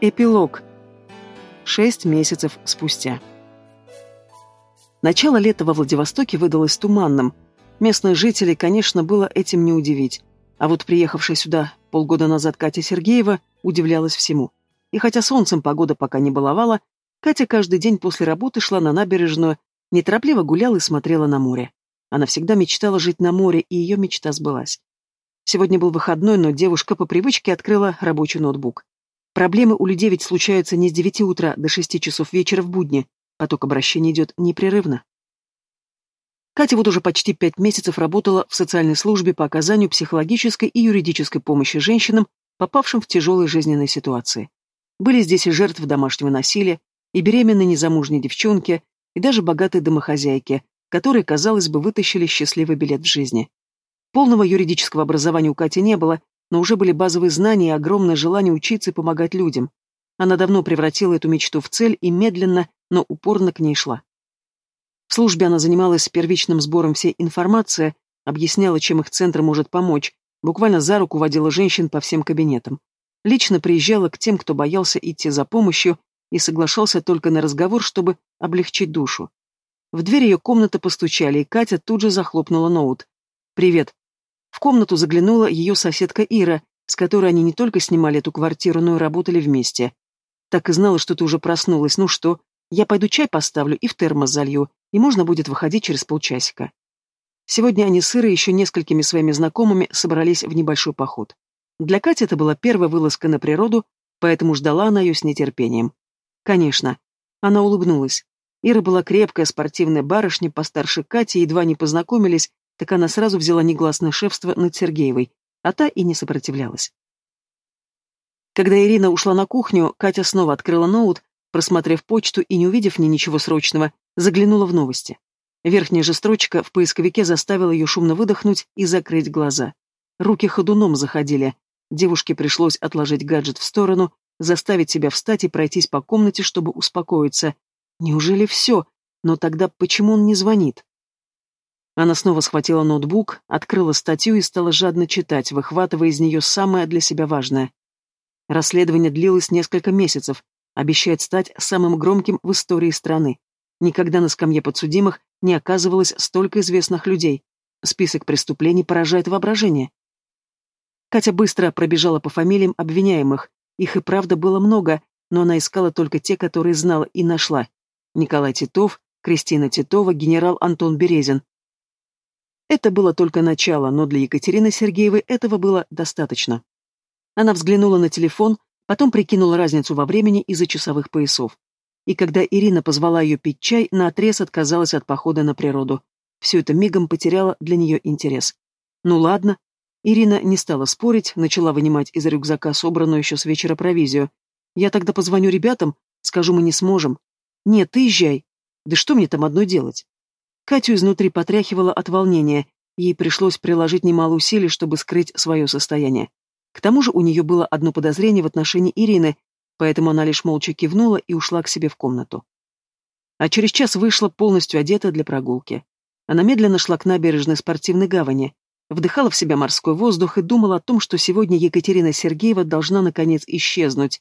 Эпилог. Шесть месяцев спустя. Начало лета во Владивостоке выдалось туманным. Местных жителей, конечно, было этим не удивить. А вот приехавшая сюда полгода назад Катя Сергеева удивлялась всему. И хотя солнцем погода пока не баловала, Катя каждый день после работы шла на набережную, неторопливо гуляла и смотрела на море. Она всегда мечтала жить на море, и ее мечта сбылась. Сегодня был выходной, но девушка по привычке открыла рабочий ноутбук. Проблемы у людей ведь случаются не с девяти утра до шести часов вечера в будни. Поток обращений идет непрерывно. Катя вот уже почти пять месяцев работала в социальной службе по оказанию психологической и юридической помощи женщинам, попавшим в тяжелые жизненные ситуации. Были здесь и жертвы домашнего насилия, и беременные незамужние девчонки, и даже богатые домохозяйки, которые, казалось бы, вытащили счастливый билет в жизни. Полного юридического образования у Кати не было, но уже были базовые знания и огромное желание учиться и помогать людям. Она давно превратила эту мечту в цель и медленно, но упорно к ней шла. В службе она занималась первичным сбором всей информации, объясняла, чем их центр может помочь, буквально за руку водила женщин по всем кабинетам. Лично приезжала к тем, кто боялся идти за помощью и соглашался только на разговор, чтобы облегчить душу. В дверь ее комнаты постучали, и Катя тут же захлопнула ноут. «Привет», в комнату заглянула ее соседка Ира, с которой они не только снимали эту квартиру, но и работали вместе. Так и знала, что ты уже проснулась. Ну что, я пойду чай поставлю и в термос залью, и можно будет выходить через полчасика. Сегодня они с Ирой еще несколькими своими знакомыми собрались в небольшой поход. Для Кати это была первая вылазка на природу, поэтому ждала она ее с нетерпением. Конечно. Она улыбнулась. Ира была крепкая спортивная барышня, постарше Кати, едва не познакомились, так она сразу взяла негласное шефство над Сергеевой, а та и не сопротивлялась. Когда Ирина ушла на кухню, Катя снова открыла ноут, просмотрев почту и не увидев ни ничего срочного, заглянула в новости. Верхняя же строчка в поисковике заставила ее шумно выдохнуть и закрыть глаза. Руки ходуном заходили. Девушке пришлось отложить гаджет в сторону, заставить себя встать и пройтись по комнате, чтобы успокоиться. Неужели все? Но тогда почему он не звонит? Она снова схватила ноутбук, открыла статью и стала жадно читать, выхватывая из нее самое для себя важное. Расследование длилось несколько месяцев, обещает стать самым громким в истории страны. Никогда на скамье подсудимых не оказывалось столько известных людей. Список преступлений поражает воображение. Катя быстро пробежала по фамилиям обвиняемых. Их и правда было много, но она искала только те, которые знала и нашла. Николай Титов, Кристина Титова, генерал Антон Березин, это было только начало, но для Екатерины Сергеевой этого было достаточно. Она взглянула на телефон, потом прикинула разницу во времени из-за часовых поясов. И когда Ирина позвала ее пить чай, наотрез отказалась от похода на природу. Все это мигом потеряло для нее интерес. Ну ладно. Ирина не стала спорить, начала вынимать из рюкзака собранную еще с вечера провизию. Я тогда позвоню ребятам, скажу, мы не сможем. Нет, ты езжай. Да что мне там одно делать? Катю изнутри потряхивало от волнения, ей пришлось приложить немало усилий, чтобы скрыть свое состояние. К тому же у нее было одно подозрение в отношении Ирины, поэтому она лишь молча кивнула и ушла к себе в комнату. А через час вышла полностью одета для прогулки. Она медленно шла к набережной спортивной гавани, вдыхала в себя морской воздух и думала о том, что сегодня Екатерина Сергеева должна наконец исчезнуть.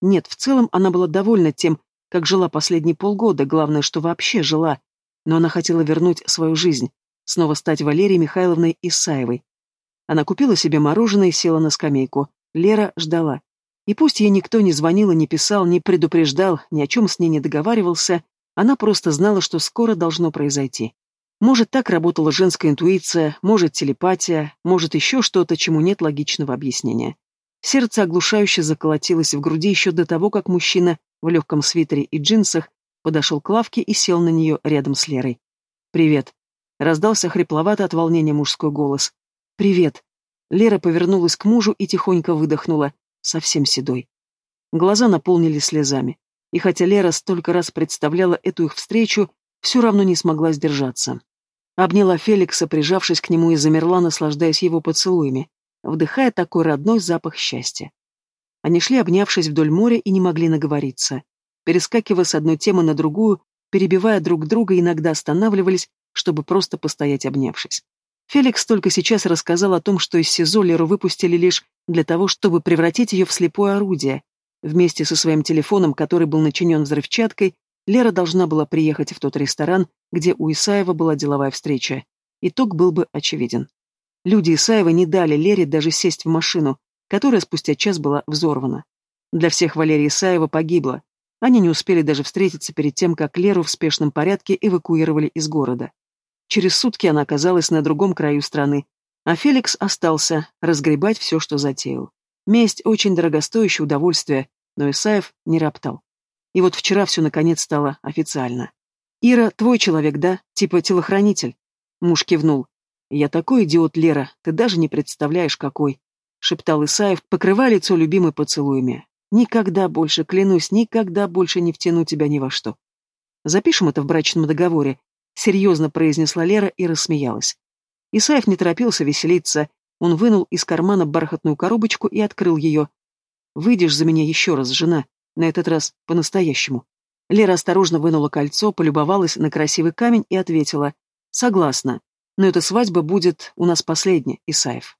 Нет, в целом она была довольна тем, как жила последние полгода, главное, что вообще жила, но она хотела вернуть свою жизнь, снова стать Валерией Михайловной Исаевой. Она купила себе мороженое и села на скамейку. Лера ждала. И пусть ей никто не звонил и не писал, не предупреждал, ни о чем с ней не договаривался, она просто знала, что скоро должно произойти. Может, так работала женская интуиция, может, телепатия, может, еще что-то, чему нет логичного объяснения. Сердце оглушающе заколотилось в груди еще до того, как мужчина в легком свитере и джинсах подошел к лавке и сел на нее рядом с Лерой. «Привет», — раздался хрипловато от волнения мужской голос. «Привет». Лера повернулась к мужу и тихонько выдохнула, совсем седой. Глаза наполнились слезами. И хотя Лера столько раз представляла эту их встречу, все равно не смогла сдержаться. Обняла Феликса, прижавшись к нему и замерла, наслаждаясь его поцелуями, вдыхая такой родной запах счастья. Они шли, обнявшись вдоль моря, и не могли наговориться перескакивая с одной темы на другую, перебивая друг друга, иногда останавливались, чтобы просто постоять обнявшись. Феликс только сейчас рассказал о том, что из СИЗО Леру выпустили лишь для того, чтобы превратить ее в слепое орудие, Вместе со своим телефоном, который был начинен взрывчаткой, Лера должна была приехать в тот ресторан, где у Исаева была деловая встреча. Итог был бы очевиден. Люди Исаева не дали Лере даже сесть в машину, которая спустя час была взорвана. Для всех Валерия Исаева погибла. Они не успели даже встретиться перед тем, как Леру в спешном порядке эвакуировали из города. Через сутки она оказалась на другом краю страны, а Феликс остался разгребать все, что затеял. Месть — очень дорогостоящее удовольствие, но Исаев не роптал. И вот вчера все наконец стало официально. «Ира, твой человек, да? Типа телохранитель?» Муж кивнул. «Я такой идиот, Лера, ты даже не представляешь, какой!» — шептал Исаев, покрывая лицо любимой поцелуями. «Никогда больше, клянусь, никогда больше не втяну тебя ни во что. Запишем это в брачном договоре», — серьезно произнесла Лера и рассмеялась. Исаев не торопился веселиться. Он вынул из кармана бархатную коробочку и открыл ее. «Выйдешь за меня еще раз, жена, на этот раз по-настоящему». Лера осторожно вынула кольцо, полюбовалась на красивый камень и ответила. «Согласна. Но эта свадьба будет у нас последняя, Исаев».